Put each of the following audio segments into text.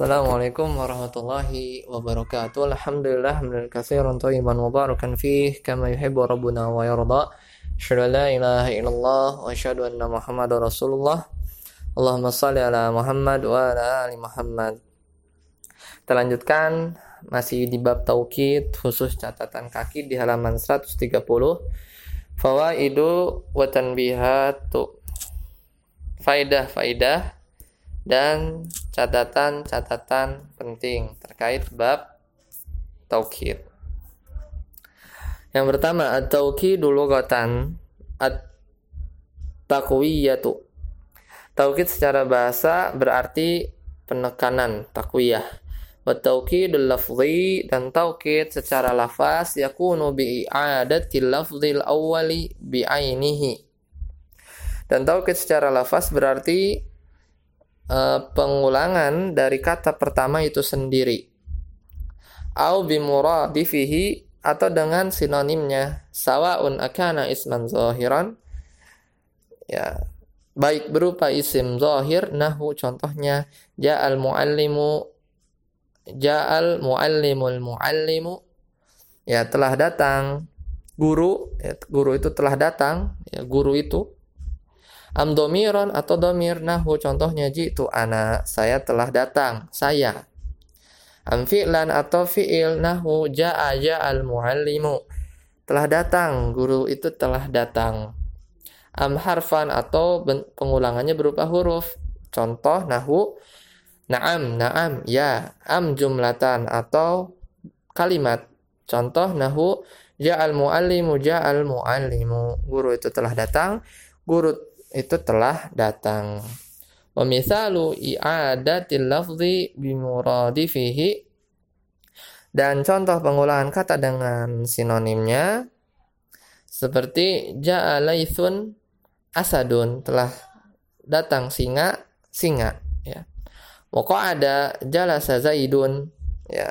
Assalamualaikum warahmatullahi wabarakatuh. Alhamdulillah hamdan katsiran thayyiban mubarakan fih kama yuhibbu rabbuna wa yarda. Asyhadu an la ilaha illallah wa asyhadu anna Muhammadar Rasulullah. Allahumma shalli ala Muhammad wa ala ali Muhammad. Kita lanjutkan masih di bab taukid khusus catatan kaki di halaman 130. Fawaidu wa tanbihatu. Faidah-faidah dan catatan-catatan penting terkait bab taukid. Yang pertama, at-taukidu lughatan at-taqwiyatu. Taukid secara bahasa berarti penekanan, takwiyah. Wa taukidul lafzi dan taukid secara lafaz yakunu bi i'adatil lafzil awwali bi ainihi. Dan taukid secara lafaz berarti uh, pengulangan dari kata pertama itu sendiri. Au bimuradifihi atau dengan sinonimnya. Sawaun akana isman zahiran ya baik berupa isim zahir nahu contohnya. Ja'al muallimu ja'al muallimul muallimu. Ya telah datang guru. Ya, guru itu telah datang. Ya guru itu Am domiron atau domir nahu. Contohnya jitu anak saya telah datang. Saya. Am fi'lan atau fi'il nahu. Ja'a ja'al muallimu. Telah datang. Guru itu telah datang. Am harfan atau pengulangannya berupa huruf. Contoh nahu. Na'am na'am ya. Am jumlatan atau kalimat. Contoh nahu. Ja'al muallimu ja'al muallimu. Guru itu telah datang. Guru itu telah datang. Wa misalu i'adatil lafzi bimuradifihi dan contoh pengulangan kata dengan sinonimnya seperti ja'alaithun asadun telah datang singa singa ya. Maka ada jalasa zaidun ya.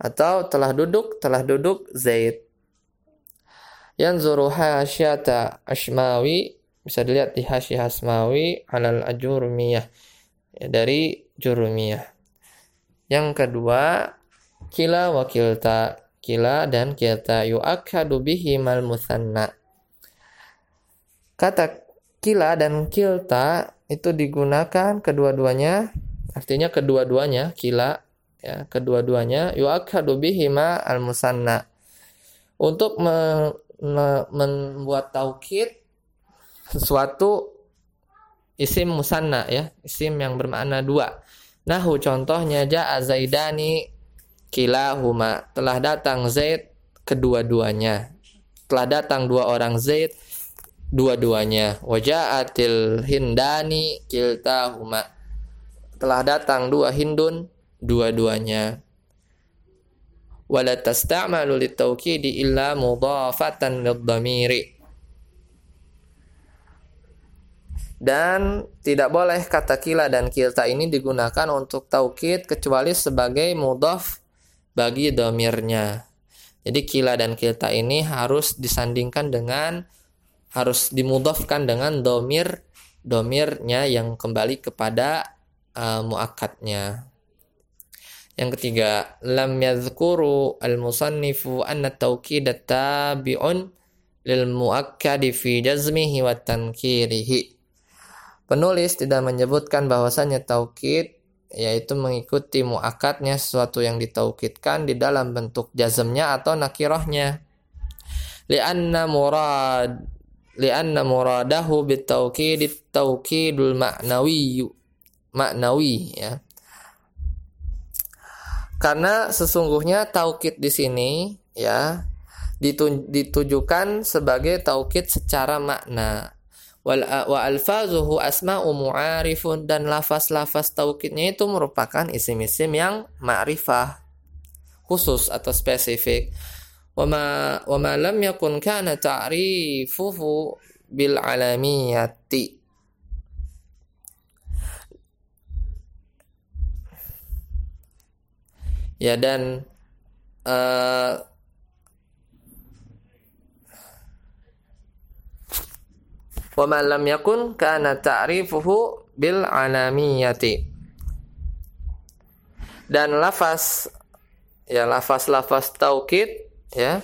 Atau telah duduk telah duduk zaid. Yanzuru hasyata ashmawi bisa dilihat di Hasyiah Hasmawi alal ajurmiyah ya, dari jurumiyah. Yang kedua, kila wa kilta. Kila dan kilta yu'akkadu bihi mal musanna. Kata kila dan kilta itu digunakan kedua-duanya artinya kedua-duanya kila ya kedua-duanya yu'akkadu bihi al musanna untuk me, me, membuat taukid sesuatu isim musanna ya, isim yang bermakna dua. Nahu contohnya ja'a zaidani kilahuma telah datang Zaid kedua-duanya. Telah datang dua orang Zaid dua-duanya. Waja'atil hindani kiltahuma telah datang dua Hindun dua-duanya. Wala tasta'malu litawkidi illa mudhafatan lidhamiri dan tidak boleh kata kila dan kilta ini digunakan untuk taukid kecuali sebagai mudhaf bagi domirnya. Jadi kila dan kilta ini harus disandingkan dengan harus dimudhafkan dengan domir domirnya yang kembali kepada uh, muakatnya. Yang ketiga, lam yadhkuru al-musannifu anna tawkid tabi'un lil muakkadi fi jazmihi wa tankirihi. Penulis tidak menyebutkan bahwasanya taukid yaitu mengikuti muakatnya sesuatu yang ditaukidkan di dalam bentuk jazmnya atau nakirohnya. Lianna murad lianna muradahu bitaukid taukidul maknawi maknawi ya. Karena sesungguhnya taukid di sini ya ditujukan sebagai taukid secara makna wal wa alfazuhu asma'u mu'arifun. Dan lafaz-lafaz taukidnya itu merupakan isim-isim yang ma'rifah khusus atau spesifik. Wa ma lam yakun kana ta'rifuhu bil alamiyati. Ya dan uh, wa ma lam yakun kana ta'rifuhu bil alamiyati dan lafaz ya lafaz-lafaz taukid ya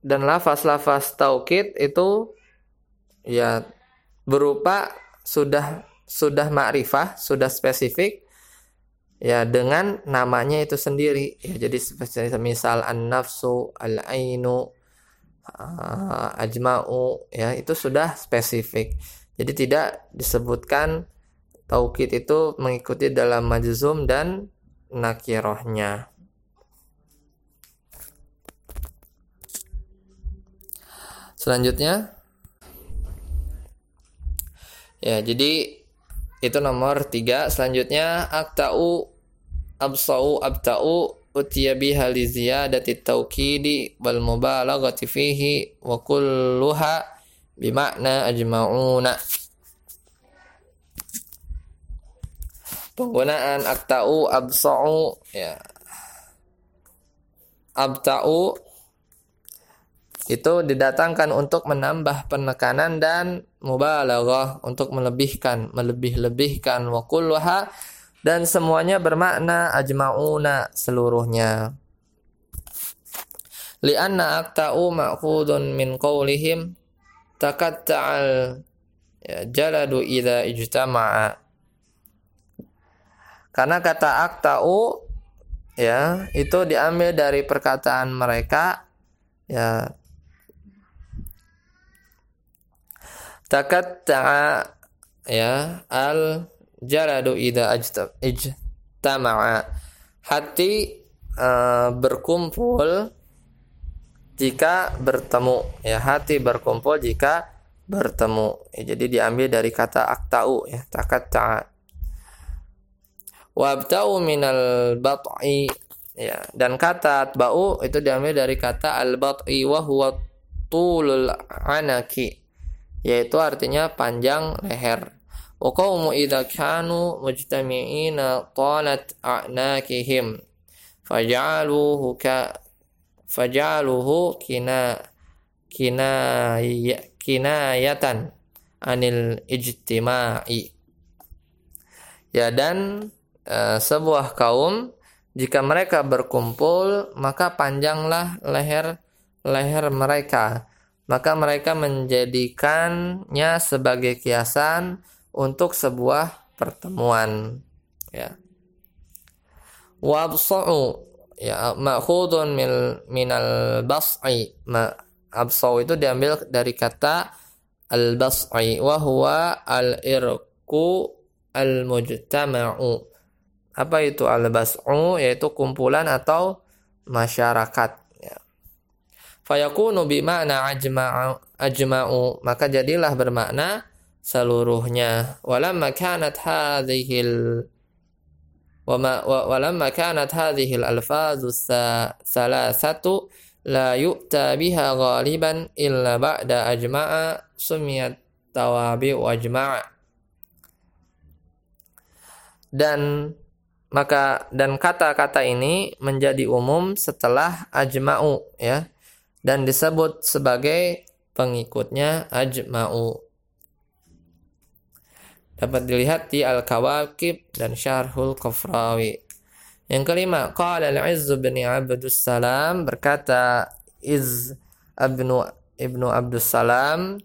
dan lafaz-lafaz taukid itu ya berupa sudah sudah ma'rifah, sudah spesifik ya dengan namanya itu sendiri. Ya jadi misal an-nafsu, al-ainu, uh, ajma'u ya itu sudah spesifik. Jadi tidak disebutkan taukid itu mengikuti dalam majzum dan nakirohnya. Selanjutnya Ya, jadi itu nomor tiga. Selanjutnya aktau absau abtau utiya biha li ziyadati tawkidi wal mubalaghati fihi wa kulluha bimakna ajma'una. Penggunaan aktau absau ya. Abtau itu didatangkan untuk menambah penekanan dan mubalaghah untuk melebihkan, melebih-lebihkan wa kulluha dan semuanya bermakna ajma'una seluruhnya. Lianna akta'u ma'khudun min qawlihim takatta'al ya, jaladu idza ijtama'a. Karena kata akta'u ya itu diambil dari perkataan mereka ya takatta'a ya al jaradu idza ijtama'a. Hati uh, berkumpul jika bertemu. Ya hati berkumpul jika bertemu. Ya, jadi diambil dari kata aktau ya takatta'a wabta'u minal bat'i. Ya dan kata ba'u itu diambil dari kata al bat'i wa huwa tulul anaki yaitu artinya panjang leher. Qaumu idza kanu mujtami'ina talat a'nakihim faj'aluhu ka faj'aluhu kina kina kinayatan anil ijtima'i. Ya dan e, sebuah kaum jika mereka berkumpul maka panjanglah leher leher mereka maka mereka menjadikannya sebagai kiasan untuk sebuah pertemuan ya. Wabsa'u ya ma'khudun min minal bas'i. Ma absa'u itu diambil dari kata al bas'i wa huwa al irqu al mujtama'u. Apa itu al bas'u? Yaitu kumpulan atau masyarakat fayakunu bima'na ajma'u ajma'u. Maka jadilah bermakna seluruhnya. Walamma kanat hadhil wama walamma kanat hadhil alfazu salasatu la yu'ta biha ghaliban illa ba'da ajma'a sumiyat tawabi ajma'a. Dan maka dan kata-kata ini menjadi umum setelah ajma'u ya. Dan disebut sebagai pengikutnya ajma'u. Dapat dilihat di Al-Kawakib dan Syarhul Kafrawi. Yang kelima, qala al-Izz bin Abdus Salam berkata Iz Ibnu Ibnu Abdus Salam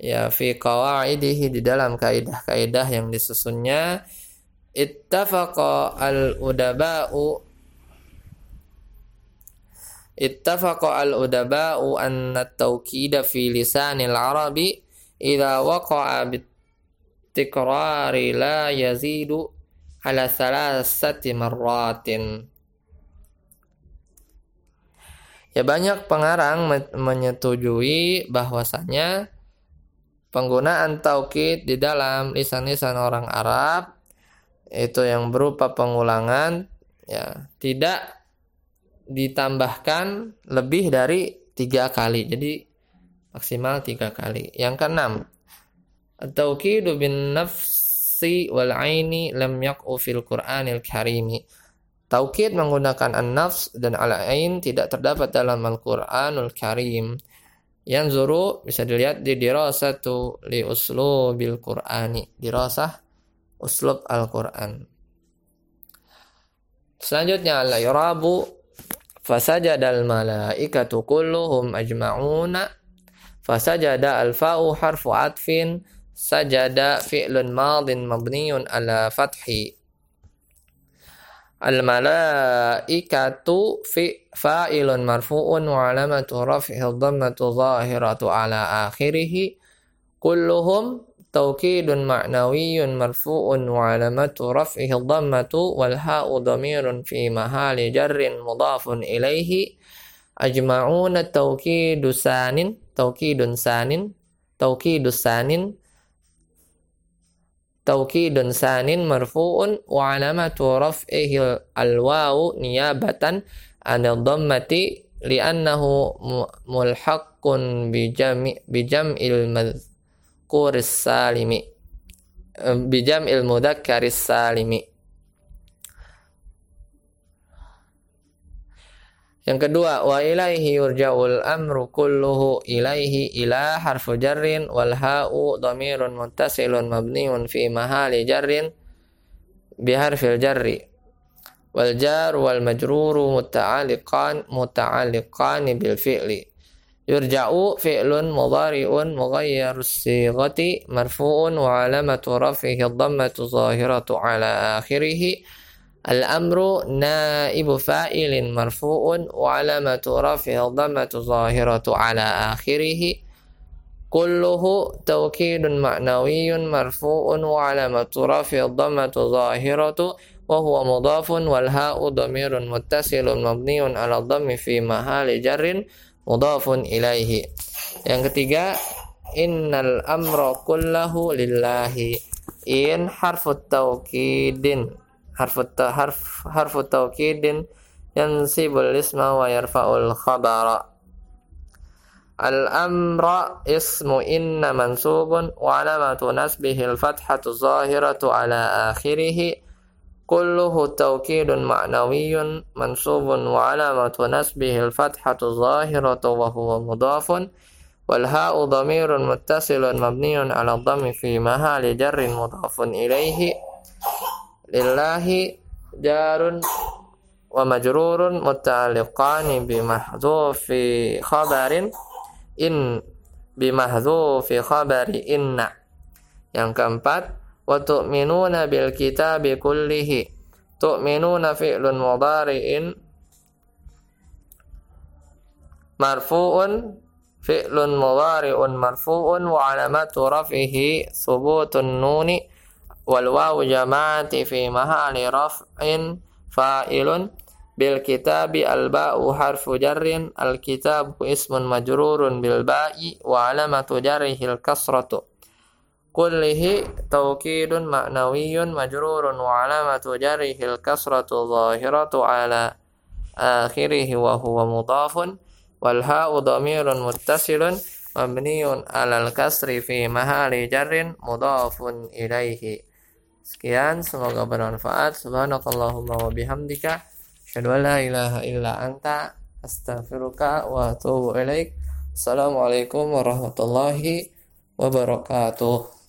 ya fi qawaidihi di dalam kaidah-kaidah yang disusunnya ittafaqa al-udaba'u ittafaqa al-udaba'u anna at-tawkida fi lisanil arabi idza waqa'a bitikrari la yazidu ala thalathati marratin. Ya banyak pengarang menyetujui bahwasanya penggunaan taukid di dalam lisan-lisan orang Arab itu yang berupa pengulangan ya tidak ditambahkan lebih dari tiga kali. Jadi maksimal tiga kali. Yang keenam tauqidu bin nafsi wal aini lam yaqu fil qur'anil karimi. Taukid menggunakan an-nafs dan al-ain tidak terdapat dalam Al-Qur'anul Karim. Yang zuru bisa dilihat di dirasatu li uslubil Qur'ani. Dirasah uslub Al-Quran. Selanjutnya al-i'rabu fasajada al-malaikatu kulluhum ajma'una fasajada al-fa'u harfu atfin sajada fi'lun madin mabniun ala fathi Al-malaikatu fi fa'ilun marfu'un wa alamatu raf'ihi dhammatu zahiratu ala akhirih kulluhum tawkidun ma'nawiyyun marfu'un wa alamatu raf'ihi dhammatu wal ha'u dhamirun fi mahali jarrin mudafun ilaihi ajma'una tawkidu sanin tawkidun sanin tawkidus sanin taukidun sanin marfu'un wa alamatu raf'ihi al-wawu niyabatan an dhammati li'annahu mulhaqqun bi jami' bi jam'il madhkuris salimi salimi Yang kedua, wa ilaihi yurja'ul amru kulluhu ilaihi ila harfu jarrin wal ha'u dhamirun muttasilun mabniun fi mahali jarrin bi harfil jarri. Wal jar wal majruru muta'alliqan muta'alliqan bil fi'li. Yurja'u fi'lun mudhari'un mughayyarus sighati marfu'un wa alamatu raf'ihi dhammatu zahiratu ala akhirih الأمر نائب فاعل مرفوع وعلامة رفعه الضمة ظاهرة على آخره. كله توكيد معنوي مرفوع وعلامة رفع الضمة ظاهرة وهو مضاف والهاء ضمير متصل مبني على الضم في محل جر مضاف إليه. Yang ketiga innal amra kullahu lillahi in harfu taukidin حرف الت... حرف حرف التوكيد ينسب الاسم ويرفع الخبر. الأمر اسم إن منسوب وعلامة نسبه الفتحة الظاهرة على آخره. كله توكيد معنوي منصوب وعلامة نسبه الفتحة الظاهرة وهو مضاف. والهاء ضمير متصل مبني على الضم في محل جر مضاف إليه. Lillahi jarun wa majrurun muta'alliqani bi mahdhufi khabarin in bi mahdhufi khabari inna. Yang keempat wa tu'minuna bil kitabi kullihi. Tu'minuna fi'lun mudhari'in marfu'un fi'lun mudhari'un marfu'un wa alamatu raf'ihi thubutun nuni wal wawu jama'ati fi mahali raf'in fa'ilun bil kitabi al ba'u harfu jarrin al kitabu ismun majrurun bil ba'i wa alamatu jarrihi al kasratu. Kullihi tawkidun ma'nawiyyun majrurun wa alamatu jarrihi al kasratu zahiratu ala akhirih wa huwa mudafun wal Sekian, semoga bermanfaat. Subhanakallahumma wa bihamdika. Asyhadu an la ilaha illa anta astaghfiruka wa atubu ilaik. Assalamualaikum warahmatullahi wabarakatuh.